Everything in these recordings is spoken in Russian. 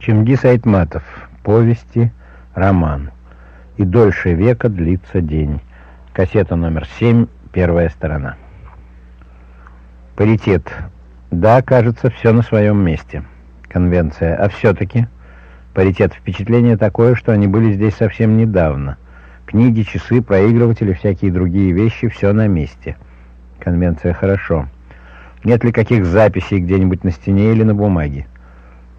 Чингис Айтматов. Повести. Роман. И дольше века длится день. Кассета номер 7. Первая сторона. Паритет. Да, кажется, все на своем месте. Конвенция. А все-таки... Паритет. Впечатление такое, что они были здесь совсем недавно. Книги, часы, проигрыватели, всякие другие вещи, все на месте. Конвенция. Хорошо. Нет ли каких записей где-нибудь на стене или на бумаге?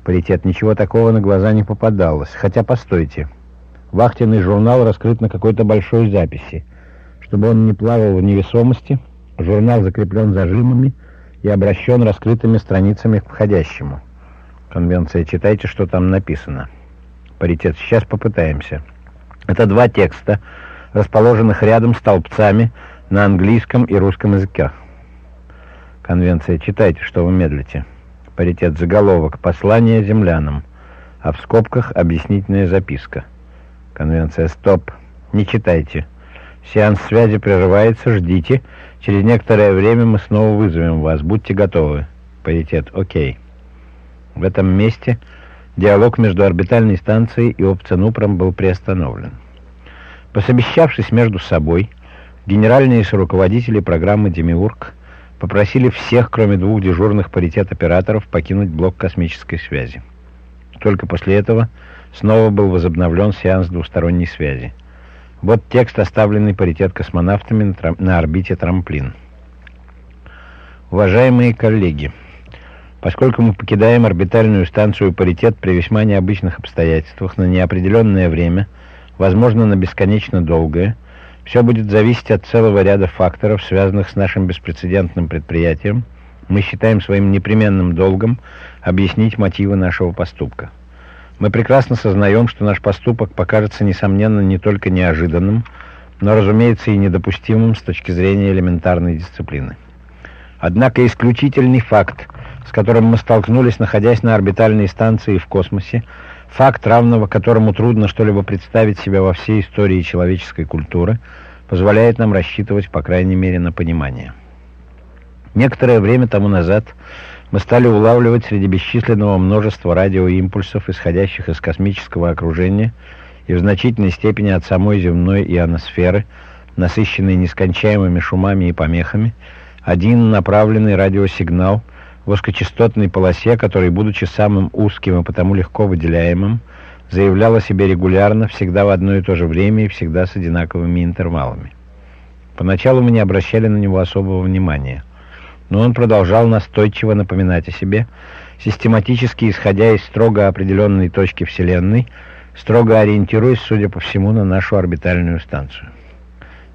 Паритет. Ничего такого на глаза не попадалось. Хотя, постойте. Вахтенный журнал раскрыт на какой-то большой записи. Чтобы он не плавал в невесомости, журнал закреплен зажимами и обращен раскрытыми страницами к входящему. Конвенция. Читайте, что там написано. Паритет. Сейчас попытаемся. Это два текста, расположенных рядом столбцами на английском и русском языках. Конвенция. Читайте, что вы медлите. Паритет. Заголовок. Послание землянам. А в скобках объяснительная записка. Конвенция. Стоп. Не читайте. Сеанс связи прерывается. Ждите. Через некоторое время мы снова вызовем вас. Будьте готовы. Паритет. Окей. В этом месте диалог между орбитальной станцией и опционупром был приостановлен. Посовещавшись между собой, генеральные руководители программы «Демиург» попросили всех, кроме двух дежурных паритет-операторов, покинуть блок космической связи. Только после этого снова был возобновлен сеанс двусторонней связи. Вот текст, оставленный паритет космонавтами на, трам на орбите трамплин. Уважаемые коллеги, поскольку мы покидаем орбитальную станцию паритет при весьма необычных обстоятельствах на неопределенное время, возможно, на бесконечно долгое, все будет зависеть от целого ряда факторов, связанных с нашим беспрецедентным предприятием. Мы считаем своим непременным долгом объяснить мотивы нашего поступка. Мы прекрасно сознаем, что наш поступок покажется, несомненно, не только неожиданным, но, разумеется, и недопустимым с точки зрения элементарной дисциплины. Однако исключительный факт, с которым мы столкнулись, находясь на орбитальной станции в космосе, Факт, равного которому трудно что-либо представить себе во всей истории человеческой культуры, позволяет нам рассчитывать, по крайней мере, на понимание. Некоторое время тому назад мы стали улавливать среди бесчисленного множества радиоимпульсов, исходящих из космического окружения и в значительной степени от самой земной ионосферы, насыщенной нескончаемыми шумами и помехами, один направленный радиосигнал, в узкочастотной полосе, который, будучи самым узким и потому легко выделяемым, заявлял о себе регулярно, всегда в одно и то же время и всегда с одинаковыми интервалами. Поначалу мы не обращали на него особого внимания, но он продолжал настойчиво напоминать о себе, систематически исходя из строго определенной точки Вселенной, строго ориентируясь, судя по всему, на нашу орбитальную станцию.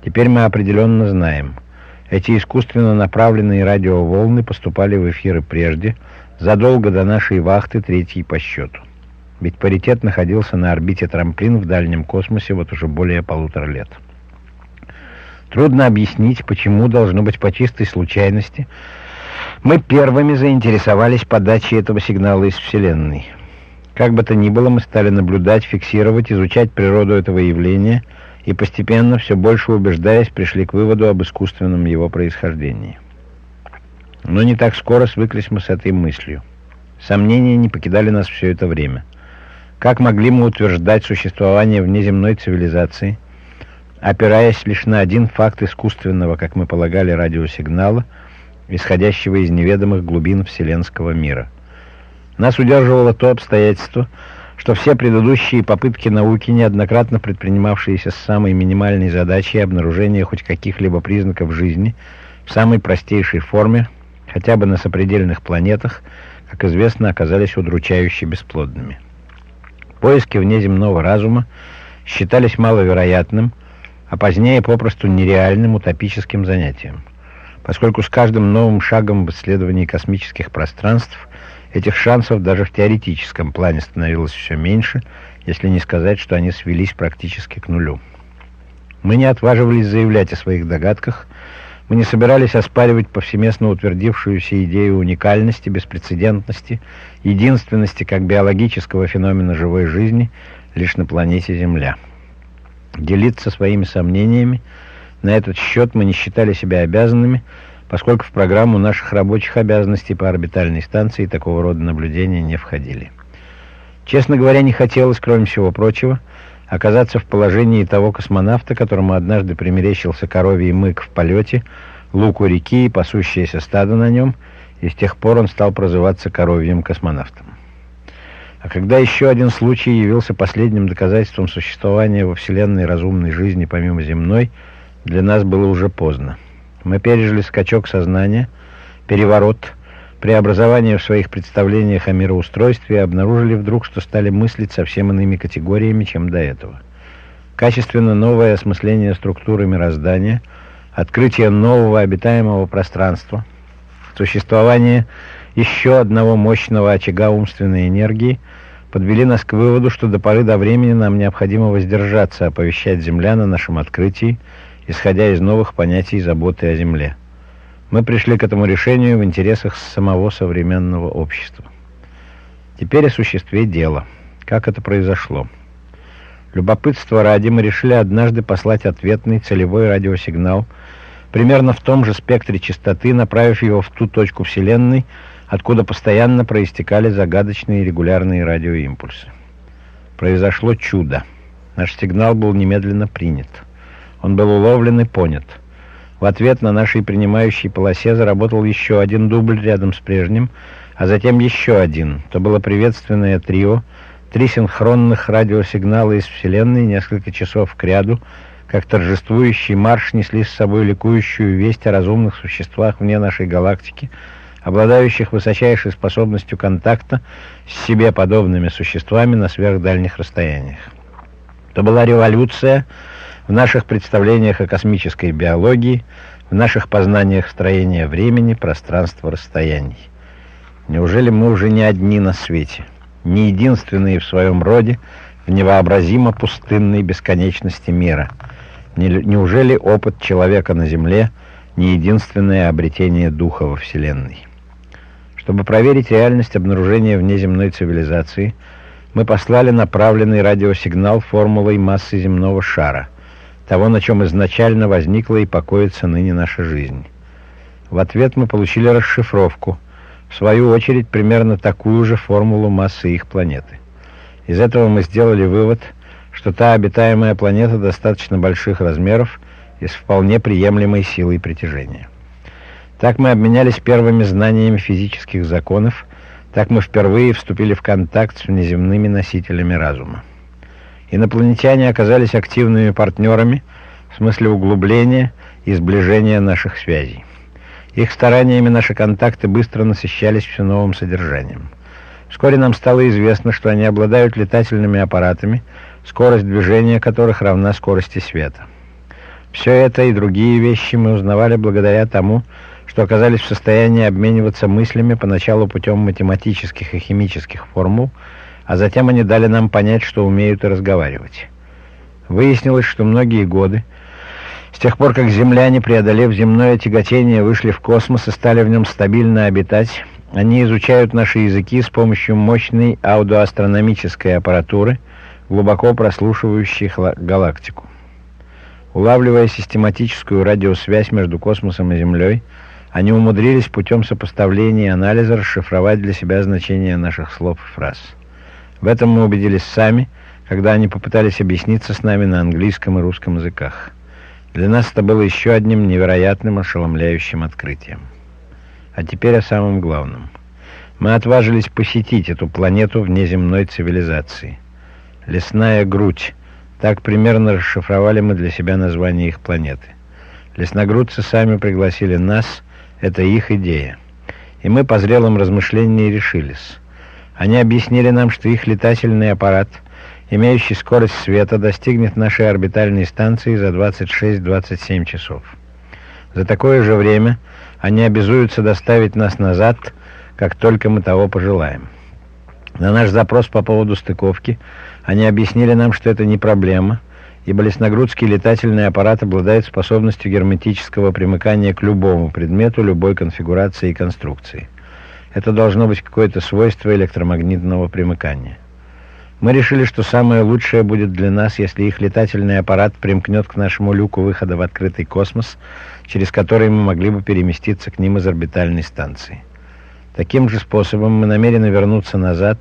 Теперь мы определенно знаем – эти искусственно направленные радиоволны поступали в эфиры прежде, задолго до нашей вахты, третьей по счету. Ведь паритет находился на орбите трамплин в дальнем космосе вот уже более полутора лет. Трудно объяснить, почему, должно быть по чистой случайности, мы первыми заинтересовались подачей этого сигнала из Вселенной. Как бы то ни было, мы стали наблюдать, фиксировать, изучать природу этого явления – и постепенно, все больше убеждаясь, пришли к выводу об искусственном его происхождении. Но не так скоро свыклись мы с этой мыслью. Сомнения не покидали нас все это время. Как могли мы утверждать существование внеземной цивилизации, опираясь лишь на один факт искусственного, как мы полагали, радиосигнала, исходящего из неведомых глубин вселенского мира? Нас удерживало то обстоятельство, что все предыдущие попытки науки, неоднократно предпринимавшиеся с самой минимальной задачей обнаружения хоть каких-либо признаков жизни в самой простейшей форме, хотя бы на сопредельных планетах, как известно, оказались удручающе бесплодными. Поиски внеземного разума считались маловероятным, а позднее попросту нереальным утопическим занятием, поскольку с каждым новым шагом в исследовании космических пространств – Этих шансов даже в теоретическом плане становилось все меньше, если не сказать, что они свелись практически к нулю. Мы не отваживались заявлять о своих догадках, мы не собирались оспаривать повсеместно утвердившуюся идею уникальности, беспрецедентности, единственности как биологического феномена живой жизни лишь на планете Земля. Делиться своими сомнениями на этот счет мы не считали себя обязанными, поскольку в программу наших рабочих обязанностей по орбитальной станции такого рода наблюдения не входили. Честно говоря, не хотелось, кроме всего прочего, оказаться в положении того космонавта, которому однажды примерещился коровий мык в полете, лук у реки и пасущееся стадо на нем, и с тех пор он стал прозываться коровьим космонавтом. А когда еще один случай явился последним доказательством существования во Вселенной разумной жизни помимо земной, для нас было уже поздно. Мы пережили скачок сознания, переворот, преобразование в своих представлениях о мироустройстве и обнаружили вдруг, что стали мыслить совсем иными категориями, чем до этого. Качественно новое осмысление структуры мироздания, открытие нового обитаемого пространства, существование еще одного мощного очага умственной энергии подвели нас к выводу, что до поры до времени нам необходимо воздержаться оповещать землян о нашем открытии, исходя из новых понятий заботы о земле. Мы пришли к этому решению в интересах самого современного общества. Теперь о существе дела. Как это произошло? Любопытство ради мы решили однажды послать ответный целевой радиосигнал примерно в том же спектре частоты, направив его в ту точку Вселенной, откуда постоянно проистекали загадочные регулярные радиоимпульсы. Произошло чудо. Наш сигнал был немедленно принят. Он был уловлен и понят – в ответ на нашей принимающей полосе заработал еще один дубль рядом с прежним, а затем еще один. То было приветственное трио, три синхронных радиосигнала из Вселенной несколько часов к ряду, как торжествующий марш несли с собой ликующую весть о разумных существах вне нашей галактики, обладающих высочайшей способностью контакта с себе подобными существами на сверхдальних расстояниях. То была революция, в наших представлениях о космической биологии, в наших познаниях строения времени, пространства, расстояний. Неужели мы уже не одни на свете, не единственные в своем роде в невообразимо пустынной бесконечности мира? Неужели опыт человека на Земле не единственное обретение духа во Вселенной? Чтобы проверить реальность обнаружения внеземной цивилизации, мы послали направленный радиосигнал формулой массы земного шара – того, на чем изначально возникла и покоится ныне наша жизнь. В ответ мы получили расшифровку, в свою очередь примерно такую же формулу массы их планеты. Из этого мы сделали вывод, что та обитаемая планета достаточно больших размеров и с вполне приемлемой силой притяжения. Так мы обменялись первыми знаниями физических законов, так мы впервые вступили в контакт с внеземными носителями разума. Инопланетяне оказались активными партнерами в смысле углубления и сближения наших связей. Их стараниями наши контакты быстро насыщались все новым содержанием. Вскоре нам стало известно, что они обладают летательными аппаратами, скорость движения которых равна скорости света. Все это и другие вещи мы узнавали благодаря тому, что оказались в состоянии обмениваться мыслями поначалу путем математических и химических формул, а затем они дали нам понять, что умеют и разговаривать. Выяснилось, что многие годы, с тех пор, как земляне, преодолев земное тяготение, вышли в космос и стали в нем стабильно обитать, они изучают наши языки с помощью мощной аудиоастрономической аппаратуры, глубоко прослушивающей галактику. Улавливая систематическую радиосвязь между космосом и Землей, они умудрились путем сопоставления и анализа расшифровать для себя значение наших слов и фраз. В этом мы убедились сами, когда они попытались объясниться с нами на английском и русском языках. Для нас это было еще одним невероятным ошеломляющим открытием. А теперь о самом главном. Мы отважились посетить эту планету внеземной цивилизации. Лесная грудь. Так примерно расшифровали мы для себя название их планеты. Лесногрудцы сами пригласили нас, это их идея. И мы по зрелым размышлениям решились. Они объяснили нам, что их летательный аппарат, имеющий скорость света, достигнет нашей орбитальной станции за 26-27 часов. За такое же время они обязуются доставить нас назад, как только мы того пожелаем. На наш запрос по поводу стыковки они объяснили нам, что это не проблема, ибо лесногрудский летательный аппарат обладает способностью герметического примыкания к любому предмету любой конфигурации и конструкции. Это должно быть какое-то свойство электромагнитного примыкания. Мы решили, что самое лучшее будет для нас, если их летательный аппарат примкнет к нашему люку выхода в открытый космос, через который мы могли бы переместиться к ним из орбитальной станции. Таким же способом мы намерены вернуться назад,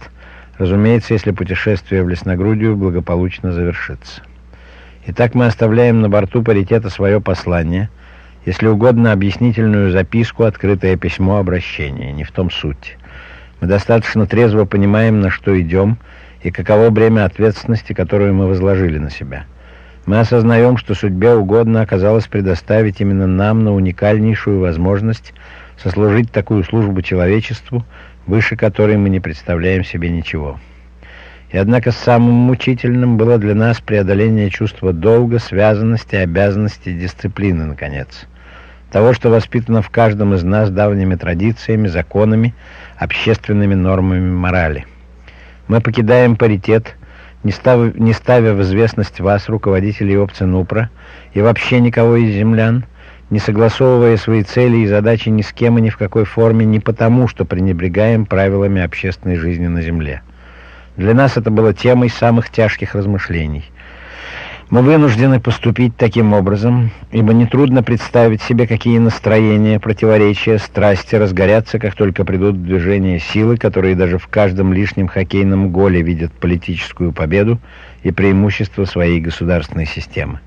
Разумеется, если путешествие в Лесногрудию благополучно завершится. Итак, мы оставляем на борту паритета свое послание, если угодно объяснительную записку, открытое письмо, обращение. Не в том суть. Мы достаточно трезво понимаем, на что идем, и каково бремя ответственности, которую мы возложили на себя. Мы осознаем, что судьбе угодно оказалось предоставить именно нам на уникальнейшую возможность сослужить такую службу человечеству, выше которой мы не представляем себе ничего. И однако самым мучительным было для нас преодоление чувства долга, связанности, обязанности, дисциплины, наконец. Того, что воспитано в каждом из нас давними традициями, законами, общественными нормами морали. Мы покидаем паритет, не ставя, не ставя в известность вас, руководителей опции НУПРа, и вообще никого из землян, не согласовывая свои цели и задачи ни с кем и ни в какой форме, не потому, что пренебрегаем правилами общественной жизни на Земле. Для нас это было темой самых тяжких размышлений. Мы вынуждены поступить таким образом, ибо нетрудно представить себе, какие настроения, противоречия, страсти разгорятся, как только придут в движение силы, которые даже в каждом лишнем хоккейном голе видят политическую победу и преимущество своей государственной системы.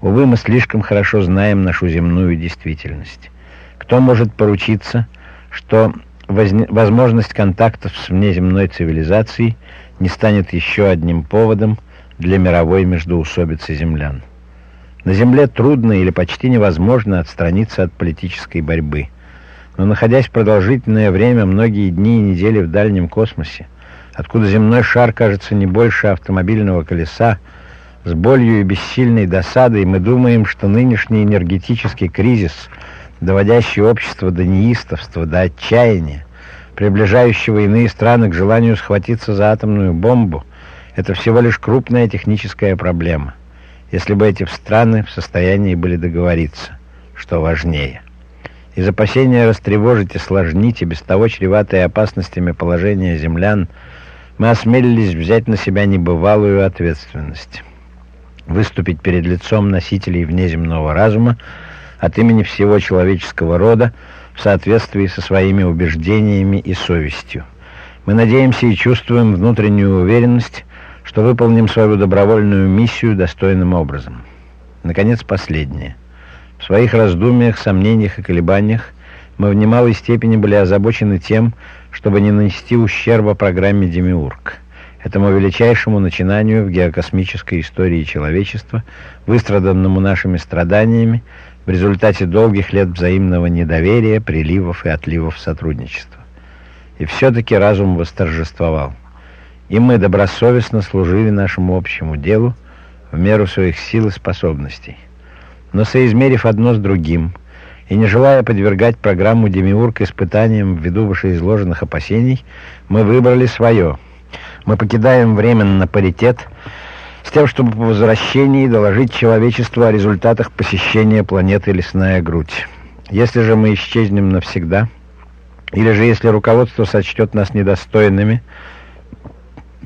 Увы, мы слишком хорошо знаем нашу земную действительность. Кто может поручиться, что возможность контактов с внеземной цивилизацией не станет еще одним поводом для мировой междоусобицы землян? На Земле трудно или почти невозможно отстраниться от политической борьбы. Но находясь продолжительное время, многие дни и недели в дальнем космосе, откуда земной шар кажется не больше автомобильного колеса, с болью и бессильной досадой мы думаем, что нынешний энергетический кризис, доводящий общество до неистовства, до отчаяния, приближающего иные страны к желанию схватиться за атомную бомбу, это всего лишь крупная техническая проблема. Если бы эти страны в состоянии были договориться, что важнее. Из опасения растревожить и сложнить и без того чреватые опасностями положение землян, мы осмелились взять на себя небывалую ответственность выступить перед лицом носителей внеземного разума от имени всего человеческого рода в соответствии со своими убеждениями и совестью. Мы надеемся и чувствуем внутреннюю уверенность, что выполним свою добровольную миссию достойным образом. Наконец, последнее. В своих раздумьях, сомнениях и колебаниях мы в немалой степени были озабочены тем, чтобы не нанести ущерба программе «Демиург» этому величайшему начинанию в геокосмической истории человечества, выстраданному нашими страданиями в результате долгих лет взаимного недоверия, приливов и отливов сотрудничества. И все-таки разум восторжествовал. И мы добросовестно служили нашему общему делу в меру своих сил и способностей. Но соизмерив одно с другим, и не желая подвергать программу «Демиург» испытаниям ввиду вышеизложенных опасений, мы выбрали свое – мы покидаем временно паритет с тем, чтобы по возвращении доложить человечеству о результатах посещения планеты Лесная Грудь. Если же мы исчезнем навсегда, или же если руководство сочтет нас недостойными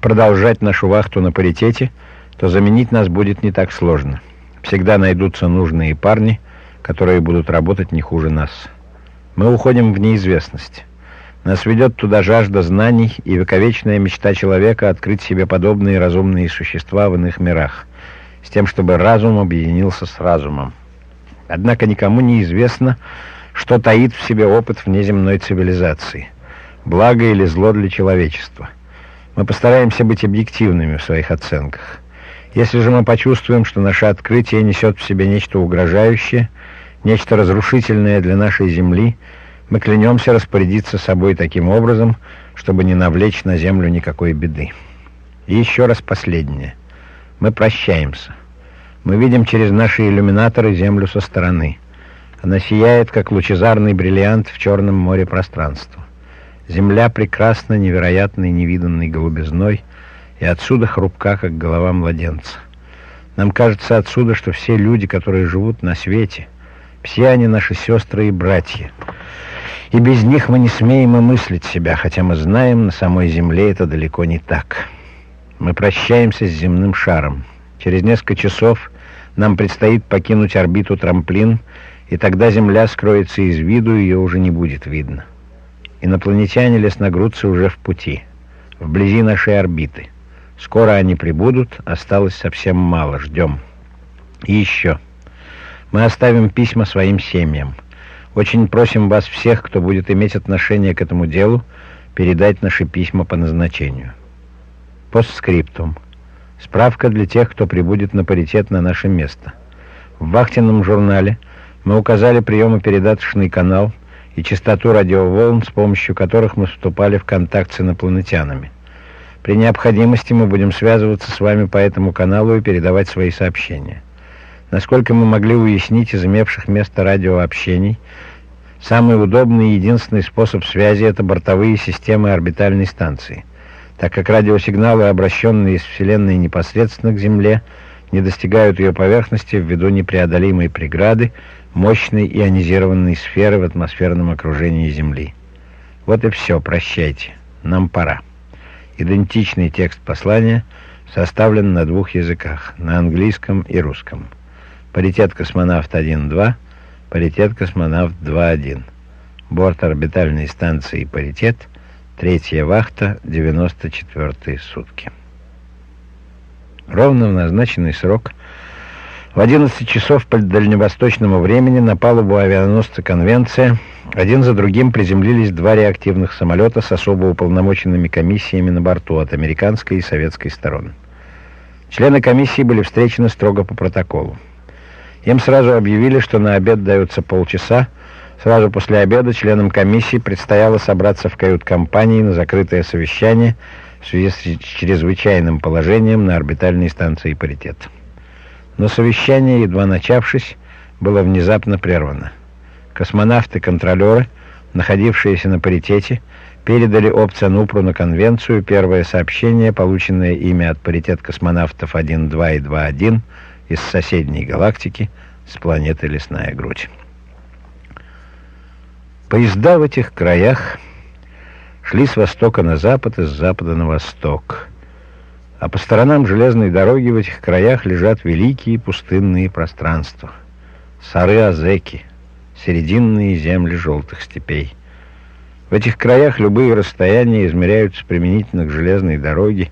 продолжать нашу вахту на паритете, то заменить нас будет не так сложно. Всегда найдутся нужные парни, которые будут работать не хуже нас. Мы уходим в неизвестность. Нас ведет туда жажда знаний и вековечная мечта человека открыть себе подобные разумные существа в иных мирах, с тем, чтобы разум объединился с разумом. Однако никому не известно, что таит в себе опыт внеземной цивилизации, благо или зло для человечества. Мы постараемся быть объективными в своих оценках. Если же мы почувствуем, что наше открытие несет в себе нечто угрожающее, нечто разрушительное для нашей Земли – мы клянемся распорядиться собой таким образом, чтобы не навлечь на землю никакой беды. И еще раз последнее. Мы прощаемся. Мы видим через наши иллюминаторы землю со стороны. Она сияет, как лучезарный бриллиант в черном море пространства. Земля прекрасна, невероятной, невиданной голубизной, и отсюда хрупка, как голова младенца. Нам кажется отсюда, что все люди, которые живут на свете, все они наши сестры и братья — и без них мы не смеем и мыслить себя, хотя мы знаем, на самой Земле это далеко не так. Мы прощаемся с земным шаром. Через несколько часов нам предстоит покинуть орбиту трамплин, и тогда Земля скроется из виду, ее уже не будет видно. Инопланетяне-лесногрудцы уже в пути. вблизи нашей орбиты. Скоро они прибудут, осталось совсем мало, ждем. И еще. Мы оставим письма своим семьям. Очень просим вас всех, кто будет иметь отношение к этому делу, передать наши письма по назначению. Постскриптум. Справка для тех, кто прибудет на паритет на наше место. В вахтенном журнале мы указали приемо-передаточный канал и частоту радиоволн, с помощью которых мы вступали в контакт с инопланетянами. При необходимости мы будем связываться с вами по этому каналу и передавать свои сообщения. Насколько мы могли уяснить из имевших место радиообщений, самый удобный и единственный способ связи – это бортовые системы орбитальной станции, так как радиосигналы, обращенные из Вселенной непосредственно к Земле, не достигают ее поверхности ввиду непреодолимой преграды, мощной ионизированной сферы в атмосферном окружении Земли. Вот и все, прощайте, нам пора. Идентичный текст послания составлен на двух языках, на английском и русском. Паритет космонавт 1.2, паритет космонавт 2.1. Борт орбитальной станции «Паритет», третья вахта, 94 сутки. Ровно в назначенный срок в 11 часов по дальневосточному времени на палубу авианосца «Конвенция» один за другим приземлились два реактивных самолета с особо уполномоченными комиссиями на борту от американской и советской сторон. Члены комиссии были встречены строго по протоколу. Им сразу объявили, что на обед даются полчаса. Сразу после обеда членам комиссии предстояло собраться в кают-компании на закрытое совещание в связи с чрезвычайным положением на орбитальной станции «Паритет». Но совещание, едва начавшись, было внезапно прервано. Космонавты-контролеры, находившиеся на паритете, передали опционупру на конвенцию первое сообщение, полученное ими от паритет космонавтов 1.2 и 2.1 из соседней галактики с планеты Лесная Грудь. Поезда в этих краях шли с востока на запад и с запада на восток а по сторонам железной дороги в этих краях лежат великие пустынные пространства. Сары-Азеки, серединные земли желтых степей. В этих краях любые расстояния измеряются применительно к железной дороге,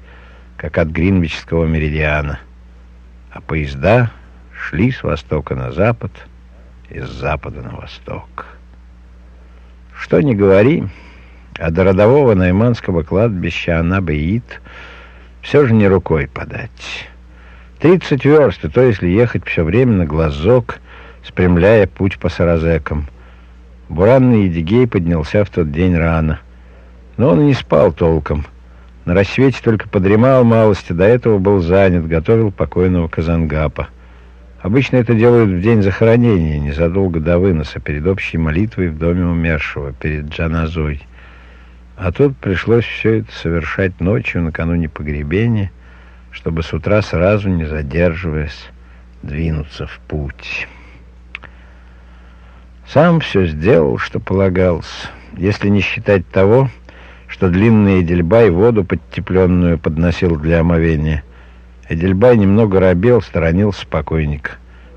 как от Гринвичского меридиана. А поезда шли с востока на запад и с запада на восток. Что ни говори, а до родового Найманского кладбища Анабеит — все же не рукой подать. Тридцать верст, и то если ехать все время на глазок, спрямляя путь по саразекам. Буранный Едигей поднялся в тот день рано. Но он не спал толком. На рассвете только подремал малости, до этого был занят, готовил покойного Казангапа. Обычно это делают в день захоронения, незадолго до выноса, перед общей молитвой в доме умершего, перед Джаназой. А тут пришлось все это совершать ночью, накануне погребения, чтобы с утра сразу, не задерживаясь, двинуться в путь. Сам все сделал, что полагалось, если не считать того, что длинный Эдельбай воду подтепленную подносил для омовения. Эдельбай немного робел, сторонился покойника.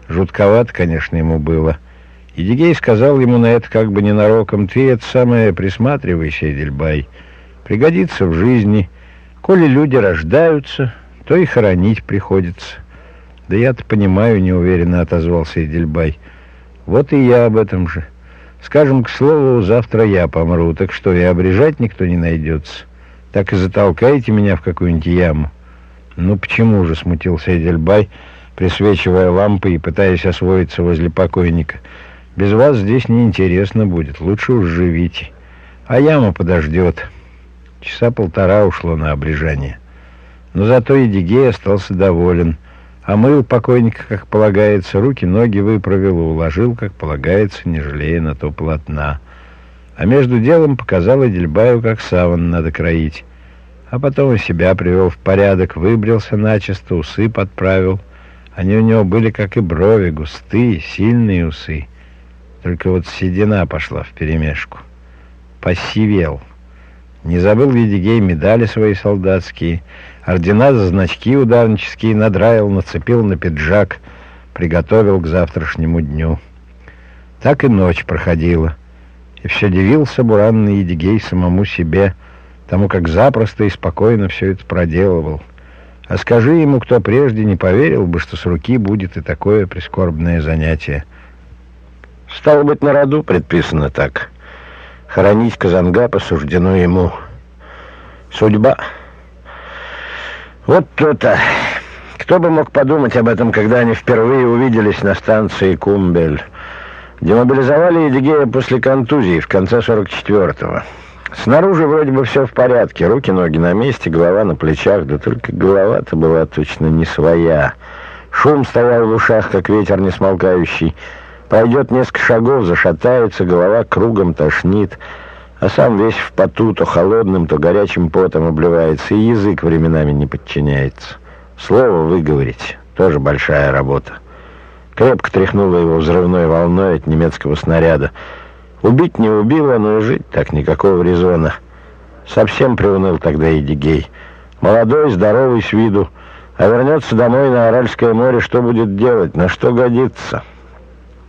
Жутковато, конечно, ему было — Едигей сказал ему на это как бы ненароком, «Ты это самое присматривайся, Эдельбай, пригодится в жизни. Коли люди рождаются, то и хоронить приходится». «Да я-то понимаю», — неуверенно отозвался Эдельбай. «Вот и я об этом же. Скажем, к слову, завтра я помру, так что и обрежать никто не найдется. Так и затолкаете меня в какую-нибудь яму». «Ну почему же?» — смутился Эдельбай, присвечивая лампы и пытаясь освоиться возле покойника — без вас здесь неинтересно будет, лучше уж живите. А яма подождет. Часа полтора ушло на обрежание. Но зато Едигей остался доволен. Омыл покойника, как полагается, руки, ноги выправил и уложил, как полагается, не жалея на то полотна. А между делом показал Эдельбаю, как саван надо кроить. А потом и себя привел в порядок, выбрился начисто, усы подправил. Они у него были, как и брови, густые, сильные усы. Только вот седина пошла в перемешку. Посивел. Не забыл Ведигей медали свои солдатские, ордена за значки ударнические надраил, нацепил на пиджак, приготовил к завтрашнему дню. Так и ночь проходила. И все дивился буранный Едигей самому себе, тому как запросто и спокойно все это проделывал. А скажи ему, кто прежде не поверил бы, что с руки будет и такое прискорбное занятие. Стало быть, на роду предписано так. Хоронить Казанга посуждено ему. Судьба. Вот то-то. Кто бы мог подумать об этом, когда они впервые увиделись на станции Кумбель. Демобилизовали Едигея после контузии в конце 44-го. Снаружи вроде бы все в порядке. Руки, ноги на месте, голова на плечах. Да только голова-то была точно не своя. Шум стоял в ушах, как ветер несмолкающий. Пойдет несколько шагов, зашатается, голова кругом тошнит. А сам весь в поту, то холодным, то горячим потом обливается, и язык временами не подчиняется. Слово выговорить — тоже большая работа. Крепко тряхнуло его взрывной волной от немецкого снаряда. Убить не убило, но и жить так никакого резона. Совсем приуныл тогда Эдигей. Молодой, здоровый с виду. А вернется домой на Аральское море, что будет делать, на что годится?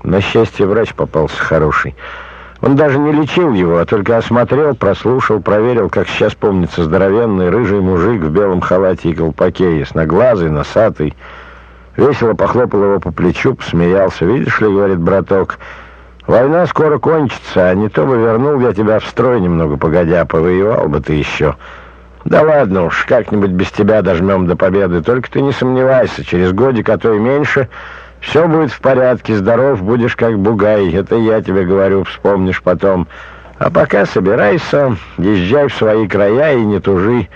На счастье, врач попался хороший. Он даже не лечил его, а только осмотрел, прослушал, проверил, как сейчас помнится здоровенный рыжий мужик в белом халате и колпаке, ясноглазый, носатый. Весело похлопал его по плечу, посмеялся. «Видишь ли, — говорит браток, — Война скоро кончится, а не то бы вернул я тебя в строй немного погодя, повоевал бы ты еще. Да ладно уж, как-нибудь без тебя дожмем до победы, только ты не сомневайся, через годик, а то и меньше, все будет в порядке, здоров будешь как бугай, это я тебе говорю, вспомнишь потом. А пока собирайся, езжай в свои края и не тужи,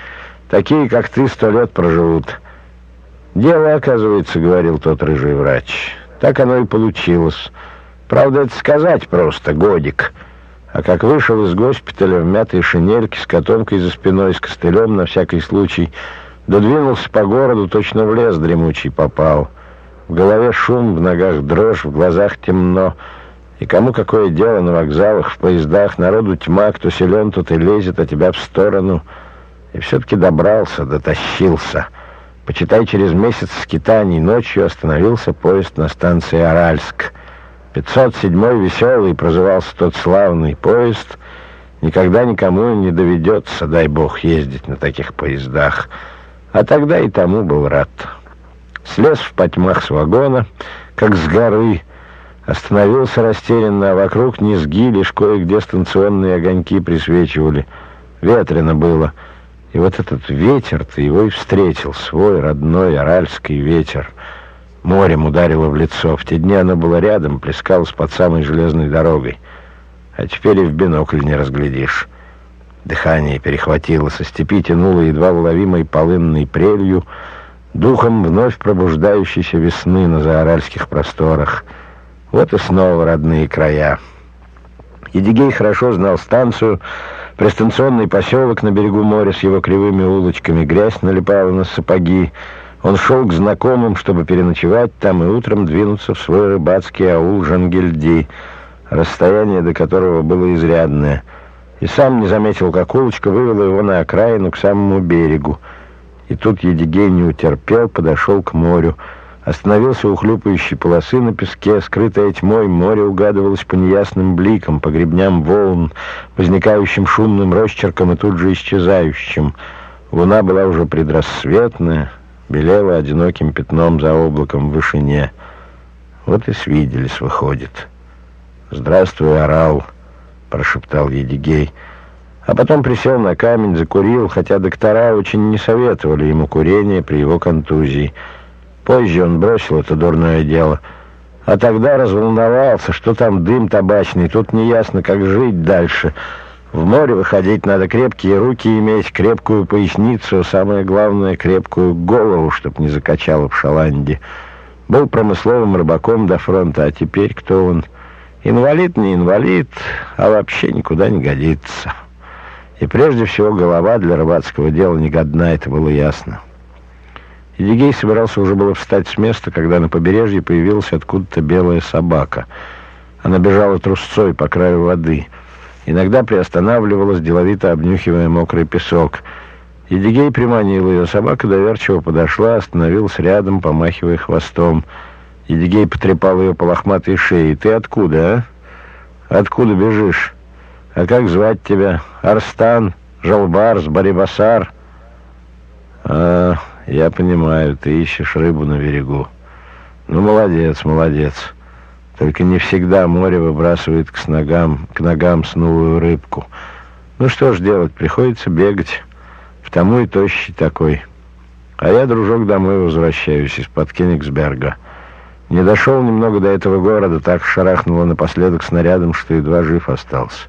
такие, как ты, сто лет проживут. Дело, оказывается, говорил тот рыжий врач, так оно и получилось». Правда, это сказать просто, годик. А как вышел из госпиталя в мятой шинельке с котомкой за спиной, с костылем на всякий случай, додвинулся по городу, точно в лес дремучий попал. В голове шум, в ногах дрожь, в глазах темно. И кому какое дело на вокзалах, в поездах, народу тьма, кто силен, тот и лезет, а тебя в сторону. И все-таки добрался, дотащился. Почитай, через месяц скитаний ночью остановился поезд на станции Аральск. 507-й веселый прозывался тот славный поезд. Никогда никому не доведется, дай бог, ездить на таких поездах. А тогда и тому был рад. Слез в потьмах с вагона, как с горы, остановился растерянно, а вокруг низги, лишь кое-где станционные огоньки присвечивали. Ветрено было. И вот этот ветер-то его и встретил, свой родной аральский ветер — Морем ударило в лицо. В те дни оно было рядом, плескалось под самой железной дорогой. А теперь и в бинокль не разглядишь. Дыхание перехватило, со степи тянуло едва уловимой полынной прелью, духом вновь пробуждающейся весны на заоральских просторах. Вот и снова родные края. Едигей хорошо знал станцию, пристанционный поселок на берегу моря с его кривыми улочками, грязь налипала на сапоги, он шел к знакомым, чтобы переночевать там и утром двинуться в свой рыбацкий аул Жангельди, расстояние до которого было изрядное. И сам не заметил, как улочка вывела его на окраину к самому берегу. И тут Едигей не утерпел, подошел к морю. Остановился у хлюпающей полосы на песке, скрытая тьмой, море угадывалось по неясным бликам, по гребням волн, возникающим шумным росчерком и тут же исчезающим. Луна была уже предрассветная, белела одиноким пятном за облаком в вышине. Вот и свиделись, выходит. «Здравствуй, орал!» — прошептал Едигей. А потом присел на камень, закурил, хотя доктора очень не советовали ему курение при его контузии. Позже он бросил это дурное дело. А тогда разволновался, что там дым табачный, тут неясно, как жить дальше — в море выходить надо крепкие руки иметь, крепкую поясницу, самое главное, крепкую голову, чтоб не закачало в шаланде. Был промысловым рыбаком до фронта, а теперь кто он? Инвалид не инвалид, а вообще никуда не годится. И прежде всего голова для рыбацкого дела не годна, это было ясно. Едигей собирался уже было встать с места, когда на побережье появилась откуда-то белая собака. Она бежала трусцой по краю воды — Иногда приостанавливалась, деловито обнюхивая мокрый песок. Едигей приманил ее. Собака доверчиво подошла, остановилась рядом, помахивая хвостом. Едигей потрепал ее по лохматой шее. «Ты откуда, а? Откуда бежишь? А как звать тебя? Арстан? Жалбарс, Барибасар. А, я понимаю, ты ищешь рыбу на берегу. Ну, молодец, молодец. Только не всегда море выбрасывает к ногам, к ногам снулую рыбку. Ну что ж делать, приходится бегать. Потому и тощий такой. А я, дружок, домой возвращаюсь из-под Кенигсберга. Не дошел немного до этого города, так шарахнуло напоследок снарядом, что едва жив остался.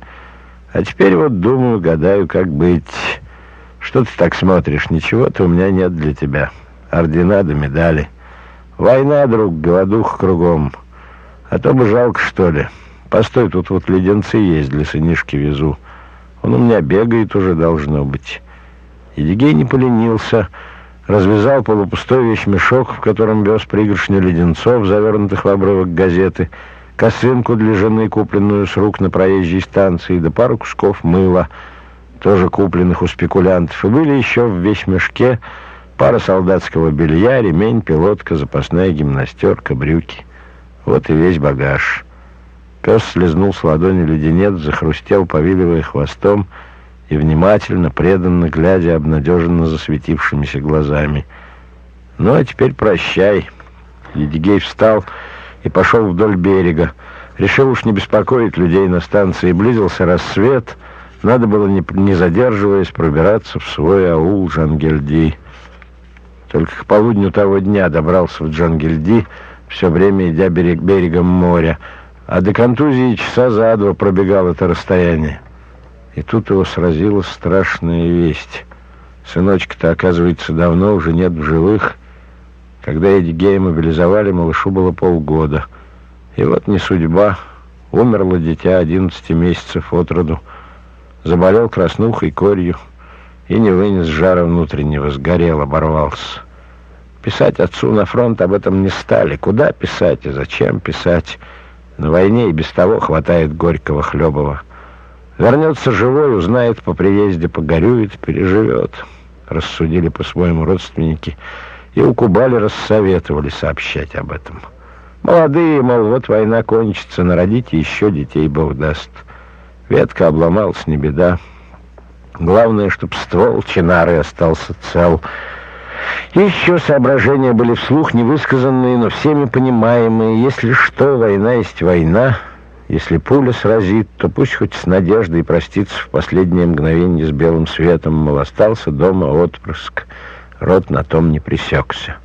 А теперь вот думаю, гадаю, как быть. Что ты так смотришь? Ничего-то у меня нет для тебя. Ордена да медали. Война, друг, голодух кругом. А то бы жалко, что ли. Постой, тут вот леденцы есть, для сынишки везу. Он у меня бегает уже, должно быть. Едигей не поленился, развязал полупустой вещмешок, в котором вез пригоршню леденцов, завернутых в обрывок газеты, косынку для жены, купленную с рук на проезжей станции, да пару кусков мыла, тоже купленных у спекулянтов. И были еще в вещмешке пара солдатского белья, ремень, пилотка, запасная гимнастерка, брюки. Вот и весь багаж. Пес слезнул с ладони леденец, захрустел, повиливая хвостом, и внимательно, преданно глядя обнадеженно засветившимися глазами. «Ну, а теперь прощай». Едигей встал и пошел вдоль берега. Решил уж не беспокоить людей на станции. Близился рассвет. Надо было, не, не задерживаясь, пробираться в свой аул Джангельди. Только к полудню того дня добрался в Джангельди, все время идя берег, берегом моря. А до контузии часа за два пробегал это расстояние. И тут его сразила страшная весть. Сыночка-то, оказывается, давно уже нет в живых. Когда Эдигея мобилизовали, малышу было полгода. И вот не судьба. Умерло дитя 11 месяцев от роду. Заболел краснухой, корью. И не вынес жара внутреннего, сгорел, оборвался. Писать отцу на фронт об этом не стали. Куда писать и зачем писать? На войне и без того хватает горького хлебова. Вернется живой, узнает по приезде, погорюет, переживет. Рассудили по-своему родственники. И у Кубали рассоветовали сообщать об этом. Молодые, мол, вот война кончится, народите еще детей Бог даст. Ветка обломалась, не беда. Главное, чтоб ствол чинары остался цел. Еще соображения были вслух невысказанные, но всеми понимаемые. Если что, война есть война — если пуля сразит, то пусть хоть с надеждой простится в последнее мгновение с белым светом, мол, остался дома отпрыск, рот на том не пресекся.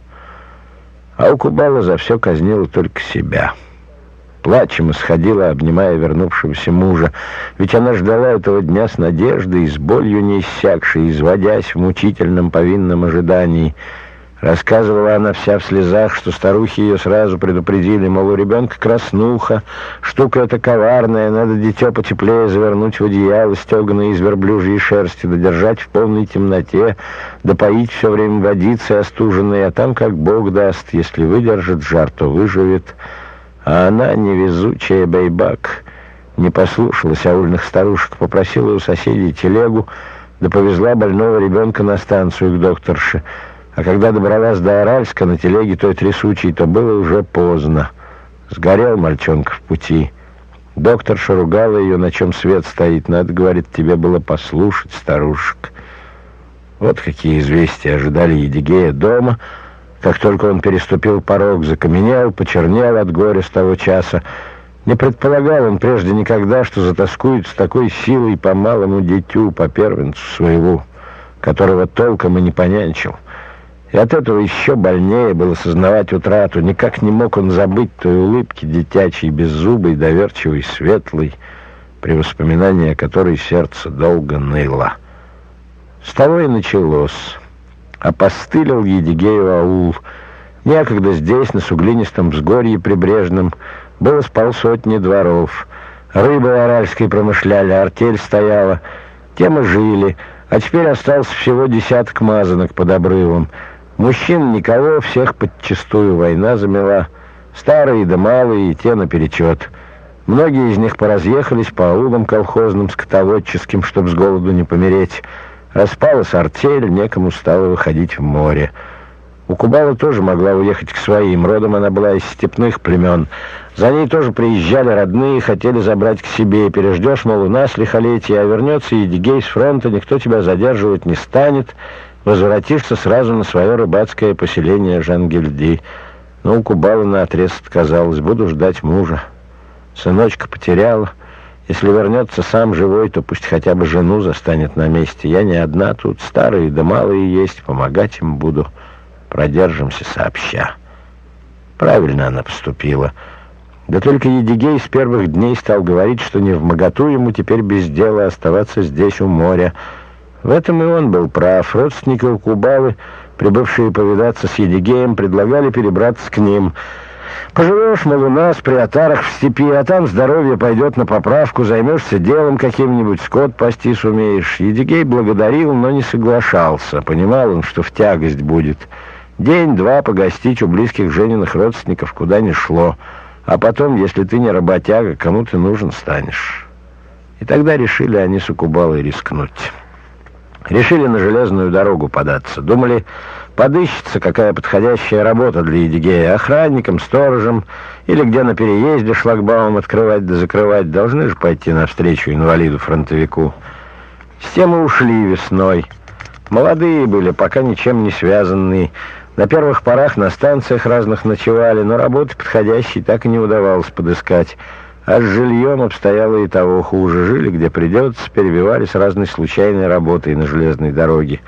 А у Кубала за все казнила только себя. Плачем исходила, обнимая вернувшегося мужа, ведь она ждала этого дня с надеждой, с болью не иссякшей, изводясь в мучительном повинном ожидании — Рассказывала она вся в слезах, что старухи ее сразу предупредили, мол, у ребенка краснуха, штука эта коварная, надо дитё потеплее завернуть в одеяло, стеганое из верблюжьей шерсти, додержать в полной темноте, допоить все время водицей остуженной, а там как Бог даст, если выдержит жар, то выживет. А она, невезучая байбак, не послушалась аульных старушек, попросила у соседей телегу, да повезла больного ребенка на станцию к докторше. А когда добралась до Аральска на телеге той трясучей, то было уже поздно. Сгорел мальчонка в пути. Докторша ругала ее, на чем свет стоит. Надо, говорит, тебе было послушать, старушек. Вот какие известия ожидали Едигея дома. Как только он переступил порог, закаменел, почернел от горя с того часа. Не предполагал он прежде никогда, что затаскует с такой силой по малому дитю, по первенцу своего, которого толком и не понянчил. И от этого еще больнее было сознавать утрату. Никак не мог он забыть той улыбки детячей, беззубой, доверчивой, светлой, при воспоминании о которой сердце долго ныло. С того и началось. Опостылил Едигею аул. Некогда здесь, на суглинистом взгорье прибрежном, было с полсотни дворов. Рыбой аральской промышляли, артель стояла. Тем и жили. А теперь остался всего десяток мазанок под обрывом — Мужчин никого, всех подчистую война замела. Старые да малые, и те наперечет. Многие из них поразъехались по аулам колхозным, скотоводческим, чтоб с голоду не помереть. Распалась артель, некому стало выходить в море. У Кубала тоже могла уехать к своим. Родом она была из степных племен. За ней тоже приезжали родные, хотели забрать к себе. Переждешь, мол, у нас лихолетие, а вернется Едигей с фронта, никто тебя задерживать не станет. Возвратишься сразу на свое рыбацкое поселение Жангельди. Но у Кубала наотрез отказалась. Буду ждать мужа. Сыночка потеряла. Если вернется сам живой, то пусть хотя бы жену застанет на месте. Я не одна тут, старые да малые есть, помогать им буду». Продержимся сообща. Правильно она поступила. Да только Едигей с первых дней стал говорить, что не в моготу ему теперь без дела оставаться здесь у моря. В этом и он был прав. Родственники у Кубалы, прибывшие повидаться с Едигеем, предлагали перебраться к ним. Поживешь, мол, у нас при отарах в степи, а там здоровье пойдет на поправку, займешься делом каким-нибудь, скот пасти сумеешь. Едигей благодарил, но не соглашался. Понимал он, что в тягость будет. День-два погостить у близких Жениных родственников куда ни шло. А потом, если ты не работяга, кому ты нужен станешь. И тогда решили они с Укубалой рискнуть. Решили на железную дорогу податься. Думали, подыщется какая подходящая работа для Едигея. Охранником, сторожем или где на переезде шлагбаум открывать да закрывать. Должны же пойти навстречу инвалиду-фронтовику. С тем и ушли весной. Молодые были, пока ничем не связанные. На первых порах на станциях разных ночевали, но работы подходящей так и не удавалось подыскать. А с жильем обстояло и того хуже. Жили, где придется, перебивались разной случайной работой на железной дороге.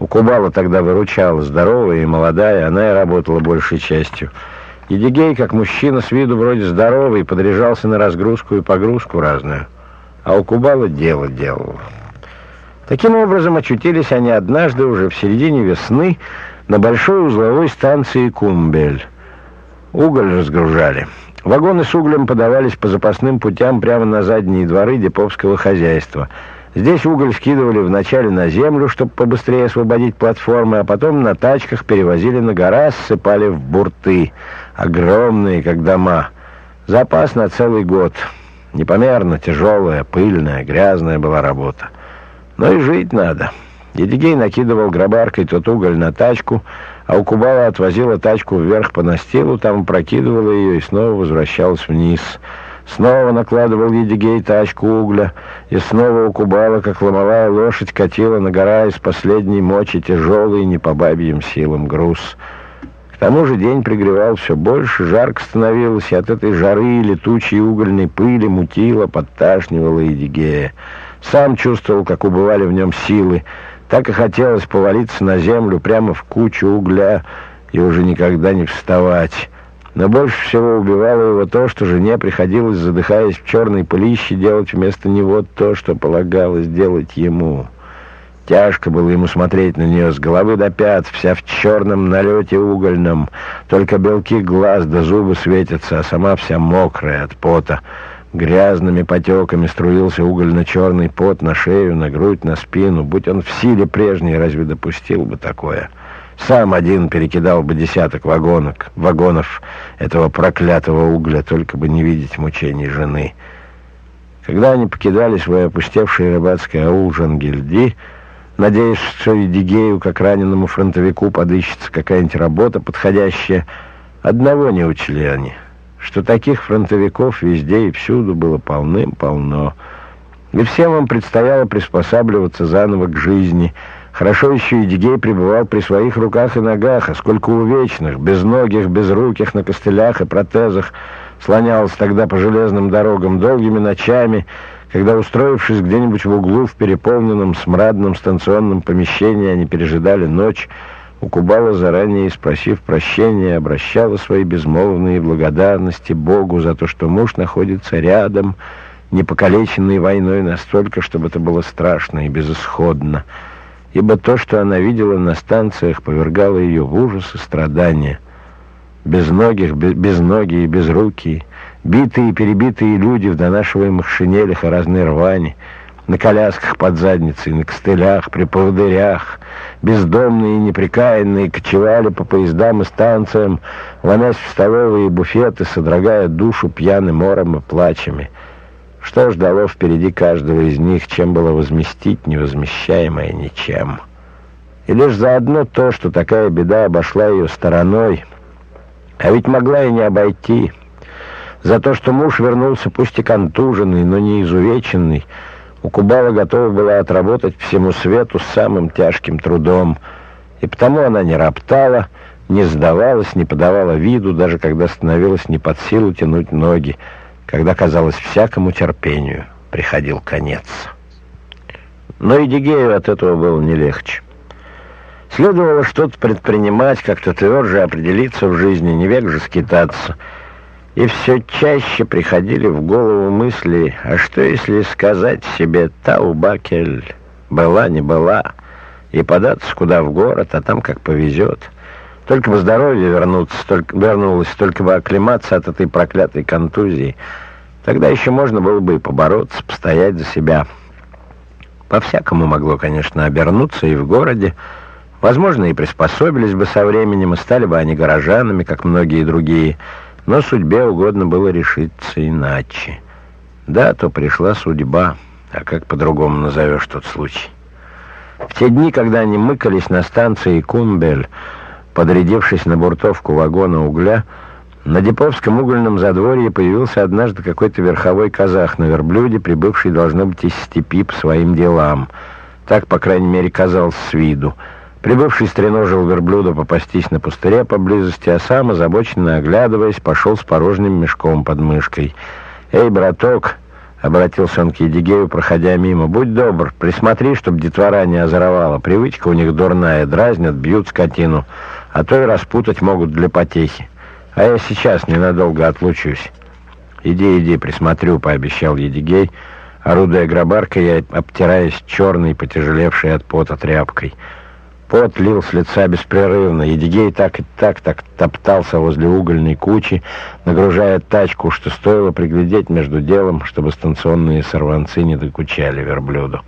У Кубала тогда выручала здоровая и молодая, она и работала большей частью. Едигей, как мужчина, с виду вроде здоровый, подряжался на разгрузку и погрузку разную. А у Кубала дело делал. Таким образом, очутились они однажды уже в середине весны, на большой узловой станции Кумбель. Уголь разгружали. Вагоны с углем подавались по запасным путям прямо на задние дворы деповского хозяйства. Здесь уголь скидывали вначале на землю, чтобы побыстрее освободить платформы, а потом на тачках перевозили на гора, ссыпали в бурты. Огромные, как дома. Запас на целый год. Непомерно тяжелая, пыльная, грязная была работа. Но и жить надо. Едигей накидывал гробаркой тот уголь на тачку, а у Кубала отвозила тачку вверх по настилу, там прокидывала ее и снова возвращалась вниз. Снова накладывал Едигей тачку угля, и снова у Кубала, как ломовая лошадь, катила на гора из последней мочи тяжелый, не по бабьим силам груз. К тому же день пригревал все больше, жарко становилось, и от этой жары летучей угольной пыли мутило, подташнивало Едигея. Сам чувствовал, как убывали в нем силы, так и хотелось повалиться на землю прямо в кучу угля и уже никогда не вставать. Но больше всего убивало его то, что жене приходилось, задыхаясь в черной пылище, делать вместо него то, что полагалось делать ему. Тяжко было ему смотреть на нее с головы до пят, вся в черном налете угольном. Только белки глаз да зубы светятся, а сама вся мокрая от пота. Грязными потеками струился угольно-черный пот на шею, на грудь, на спину. Будь он в силе прежней, разве допустил бы такое? Сам один перекидал бы десяток вагонок, вагонов этого проклятого угля, только бы не видеть мучений жены. Когда они покидали свой опустевший рыбацкий аул Жангельди, надеясь, что и Дигею, как раненому фронтовику, подыщется какая-нибудь работа подходящая, одного не учли они — что таких фронтовиков везде и всюду было полным-полно. И всем им предстояло приспосабливаться заново к жизни. Хорошо еще Едигей пребывал при своих руках и ногах, а сколько увечных, безногих, безруких на костылях и протезах слонялся тогда по железным дорогам долгими ночами, когда, устроившись где-нибудь в углу в переполненном смрадном станционном помещении, они пережидали ночь, у Кубала, заранее спросив прощения, обращала свои безмолвные благодарности Богу за то, что муж находится рядом, не покалеченный войной настолько, чтобы это было страшно и безысходно. Ибо то, что она видела на станциях, повергало ее в ужас и страдания. Безногих, безногие, безрукие, битые и перебитые люди в донашиваемых шинелях и разной рвани — на колясках под задницей, на костылях, при поводырях. Бездомные и неприкаянные кочевали по поездам и станциям, ломясь в столовые и буфеты, содрогая душу пьяным ором и плачами. Что ждало впереди каждого из них, чем было возместить невозмещаемое ничем? И лишь заодно то, что такая беда обошла ее стороной, а ведь могла и не обойти. За то, что муж вернулся пусть и контуженный, но не изувеченный, у Кубала готова была отработать всему свету с самым тяжким трудом. И потому она не роптала, не сдавалась, не подавала виду, даже когда становилась не под силу тянуть ноги, когда, казалось, всякому терпению приходил конец. Но и Дигею от этого было не легче. Следовало что-то предпринимать, как-то тверже определиться в жизни, не век же скитаться. И все чаще приходили в голову мысли, а что если сказать себе «Таубакель» была, не была, и податься куда в город, а там как повезет. Только бы здоровье вернуться, только, вернулось, только бы оклематься от этой проклятой контузии. Тогда еще можно было бы и побороться, постоять за себя. По-всякому могло, конечно, обернуться и в городе, Возможно, и приспособились бы со временем, и стали бы они горожанами, как многие другие. Но судьбе угодно было решиться иначе. Да, то пришла судьба, а как по-другому назовешь тот случай? В те дни, когда они мыкались на станции Кумбель, подрядившись на буртовку вагона угля, на Деповском угольном задворье появился однажды какой-то верховой казах на верблюде, прибывший, должно быть, из степи по своим делам. Так, по крайней мере, казалось с виду. Прибывший стреножил верблюда попастись на пустыре поблизости, а сам, озабоченно оглядываясь, пошел с порожним мешком под мышкой. «Эй, браток!» — обратился он к Едигею, проходя мимо. «Будь добр, присмотри, чтоб детвора не озоровала. Привычка у них дурная, дразнят, бьют скотину, а то и распутать могут для потехи. А я сейчас ненадолго отлучусь». «Иди, иди, присмотрю», — пообещал Едигей, орудуя гробаркой и обтираясь черной, потяжелевшей от пота тряпкой — Пот лил с лица беспрерывно. Едигей так и так так топтался возле угольной кучи, нагружая тачку, что стоило приглядеть между делом, чтобы станционные сорванцы не докучали верблюду.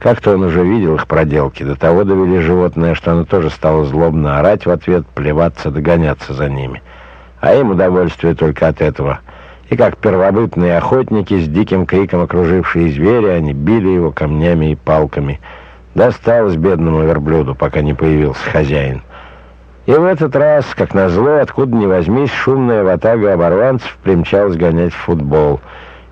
Как-то он уже видел их проделки. До того довели животное, что оно тоже стало злобно орать в ответ, плеваться, догоняться за ними. А им удовольствие только от этого. И как первобытные охотники с диким криком окружившие звери, они били его камнями и палками — Досталось бедному верблюду, пока не появился хозяин. И в этот раз, как назло, откуда ни возьмись, шумная ватага оборванцев примчалась гонять в футбол.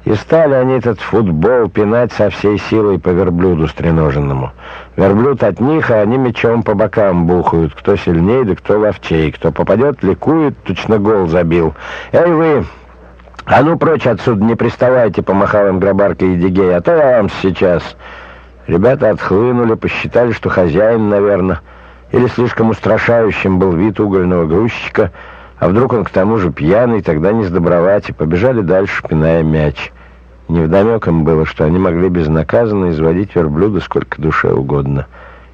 И стали они этот футбол пинать со всей силой по верблюду стреноженному. Верблюд от них, а они мечом по бокам бухают. Кто сильнее, да кто ловчей. Кто попадет, ликует, точно гол забил. «Эй вы, а ну прочь отсюда, не приставайте!» — помахал им гробарка Едигей. «А то я вам сейчас...» Ребята отхлынули, посчитали, что хозяин, наверное, или слишком устрашающим был вид угольного грузчика, а вдруг он к тому же пьяный, тогда не сдобровать, и побежали дальше, пиная мяч. Невдомек им было, что они могли безнаказанно изводить верблюда сколько душе угодно.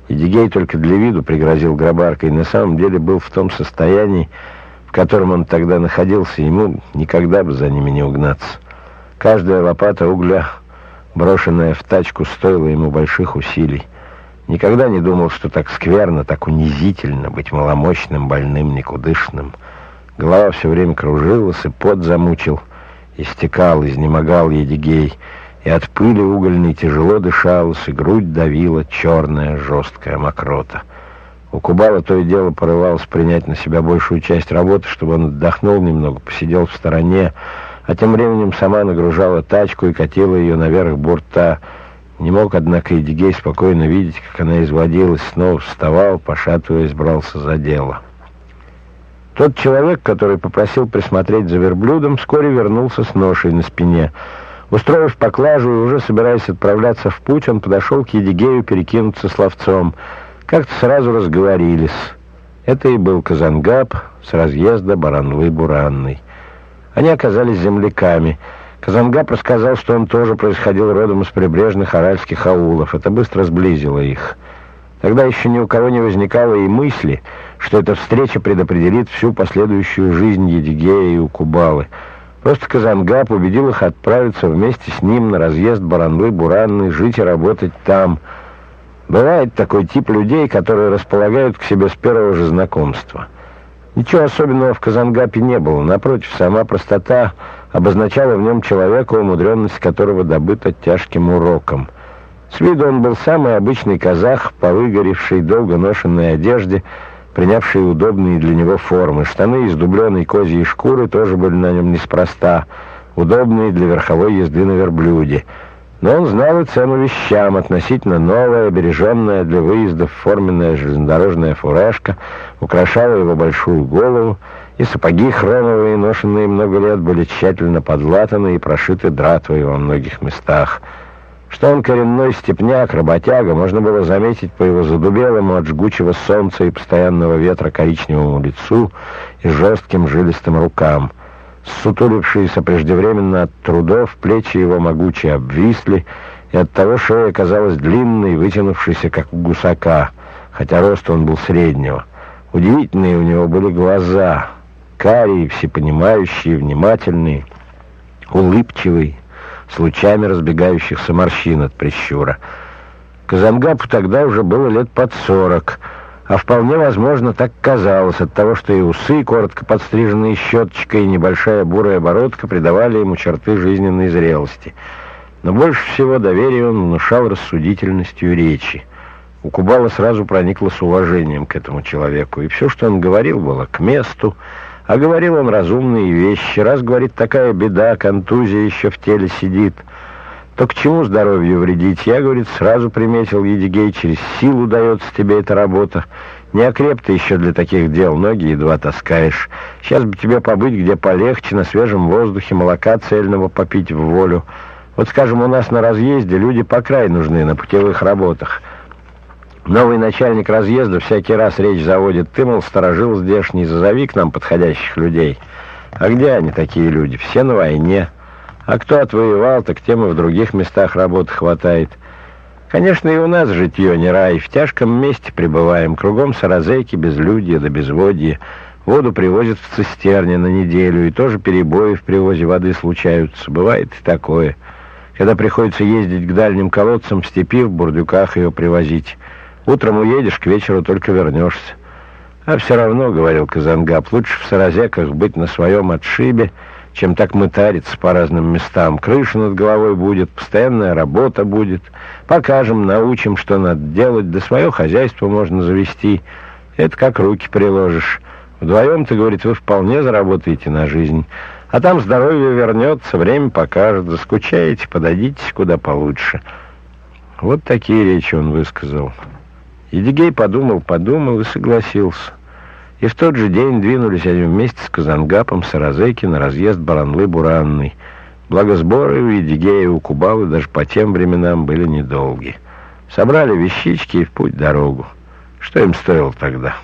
И Дигей только для виду пригрозил гробаркой, и на самом деле был в том состоянии, в котором он тогда находился, ему никогда бы за ними не угнаться. Каждая лопата угля брошенная в тачку, стоила ему больших усилий. Никогда не думал, что так скверно, так унизительно быть маломощным, больным, никудышным. Голова все время кружилась, и пот замучил, истекал, изнемогал Едигей, и от пыли угольной тяжело дышалось, и грудь давила черная жесткая мокрота. У Кубала то и дело порывалось принять на себя большую часть работы, чтобы он отдохнул немного, посидел в стороне, а тем временем сама нагружала тачку и катила ее наверх борта. Не мог, однако, Эдигей спокойно видеть, как она изводилась, снова вставал, пошатываясь, брался за дело. Тот человек, который попросил присмотреть за верблюдом, вскоре вернулся с ношей на спине. Устроив поклажу и уже собираясь отправляться в путь, он подошел к Едигею перекинуться словцом. Как-то сразу разговорились. Это и был Казангаб с разъезда Баранлы-Буранной. Они оказались земляками. Казангап рассказал, что он тоже происходил родом из прибрежных аральских аулов. Это быстро сблизило их. Тогда еще ни у кого не возникало и мысли, что эта встреча предопределит всю последующую жизнь Едигея и Укубалы. Просто Казангап убедил их отправиться вместе с ним на разъезд Баранлы-Буранны, жить и работать там. Бывает такой тип людей, которые располагают к себе с первого же знакомства. Ничего особенного в Казангапе не было. Напротив, сама простота обозначала в нем человека, умудренность которого добыта тяжким уроком. С виду он был самый обычный казах, по выгоревшей, долго ношенной одежде, принявшей удобные для него формы. Штаны из дубленой козьей шкуры тоже были на нем неспроста, удобные для верховой езды на верблюде. Но он знал и цену вещам, относительно новая, береженная для выездов форменная железнодорожная фуражка, украшала его большую голову, и сапоги хромовые, ношенные много лет, были тщательно подлатаны и прошиты дратвой во многих местах. Что он коренной степняк, работяга, можно было заметить по его задубелому от жгучего солнца и постоянного ветра коричневому лицу и жестким жилистым рукам. Сутулившиеся преждевременно от трудов, плечи его могучие обвисли, и оттого шея казалась длинной, вытянувшейся, как у гусака, хотя рост он был среднего. Удивительные у него были глаза, карие, всепонимающие, внимательные, улыбчивые, с лучами разбегающихся морщин от прищура. Казангапу тогда уже было лет под сорок, а вполне возможно так казалось от того, что и усы, коротко подстриженные щеточкой, и небольшая бурая бородка придавали ему черты жизненной зрелости. Но больше всего доверия он внушал рассудительностью речи. У Кубала сразу проникло с уважением к этому человеку, и все, что он говорил, было к месту, а говорил он разумные вещи. Раз, говорит, такая беда, контузия еще в теле сидит. То к чему здоровью вредить? Я, говорит, сразу приметил, Едигей, через силу дается тебе эта работа. Не окреп ты еще для таких дел, ноги едва таскаешь. Сейчас бы тебе побыть где полегче, на свежем воздухе, молока цельного попить в волю. Вот, скажем, у нас на разъезде люди по край нужны на путевых работах. Новый начальник разъезда всякий раз речь заводит. Ты, мол, сторожил здешний, зазови к нам подходящих людей. А где они, такие люди? Все на войне. А кто отвоевал, так тем и в других местах работы хватает. Конечно, и у нас житье не рай. В тяжком месте пребываем. Кругом саразейки, безлюдья да безводье. Воду привозят в цистерне на неделю, и тоже перебои в привозе воды случаются. Бывает и такое. Когда приходится ездить к дальним колодцам в степи, в бурдюках ее привозить. Утром уедешь, к вечеру только вернешься. А все равно, — говорил Казангап, — лучше в Саразеках быть на своем отшибе, чем так мытариться по разным местам. Крыша над головой будет, постоянная работа будет. Покажем, научим, что надо делать, да свое хозяйство можно завести. Это как руки приложишь. Вдвоем-то, говорит, вы вполне заработаете на жизнь. А там здоровье вернется, время покажет. Заскучаете, подадитесь куда получше. Вот такие речи он высказал. Едигей подумал, подумал и согласился. И в тот же день двинулись они вместе с Казангапом, Саразеки на разъезд Баранлы-Буранный. Благо сборы у Едигея и у Кубалы даже по тем временам были недолги. Собрали вещички и в путь дорогу. Что им стоило тогда?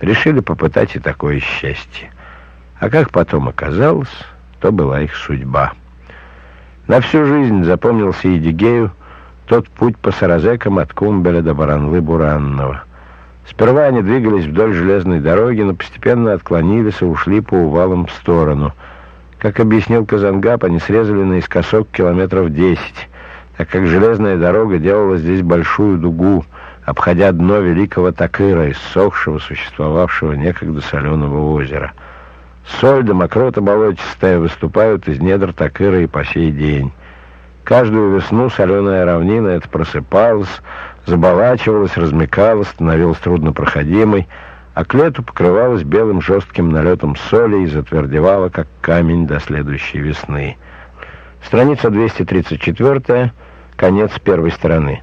Решили попытать и такое счастье. А как потом оказалось, то была их судьба. На всю жизнь запомнился Едигею тот путь по Саразекам от Кумбеля до Баранлы-Буранного. Сперва они двигались вдоль железной дороги, но постепенно отклонились и ушли по увалам в сторону. Как объяснил Казангап, они срезали наискосок километров десять, так как железная дорога делала здесь большую дугу, обходя дно великого Такыра, иссохшего, существовавшего некогда соленого озера. Соль да мокрота болотистая выступают из недр Такыра и по сей день. Каждую весну соленая равнина это просыпалась, заболачивалась, размекалась, становилась труднопроходимой, а к лету покрывалась белым жестким налетом соли и затвердевала, как камень до следующей весны. Страница 234, конец первой стороны.